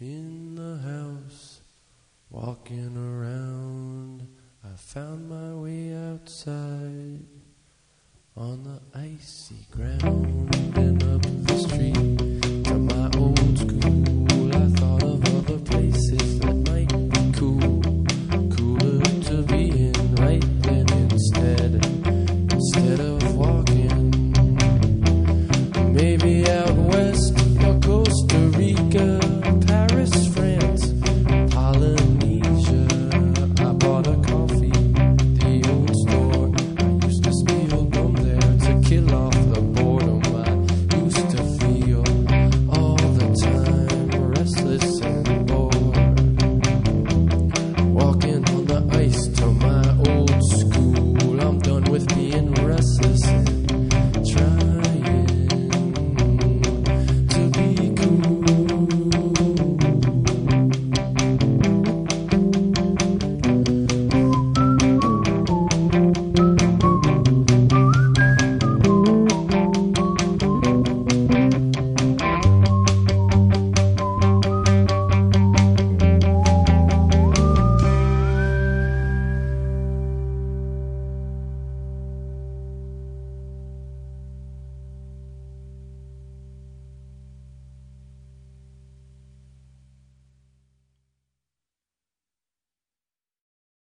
In the house, walking around, I found my way outside on the icy ground. kill off.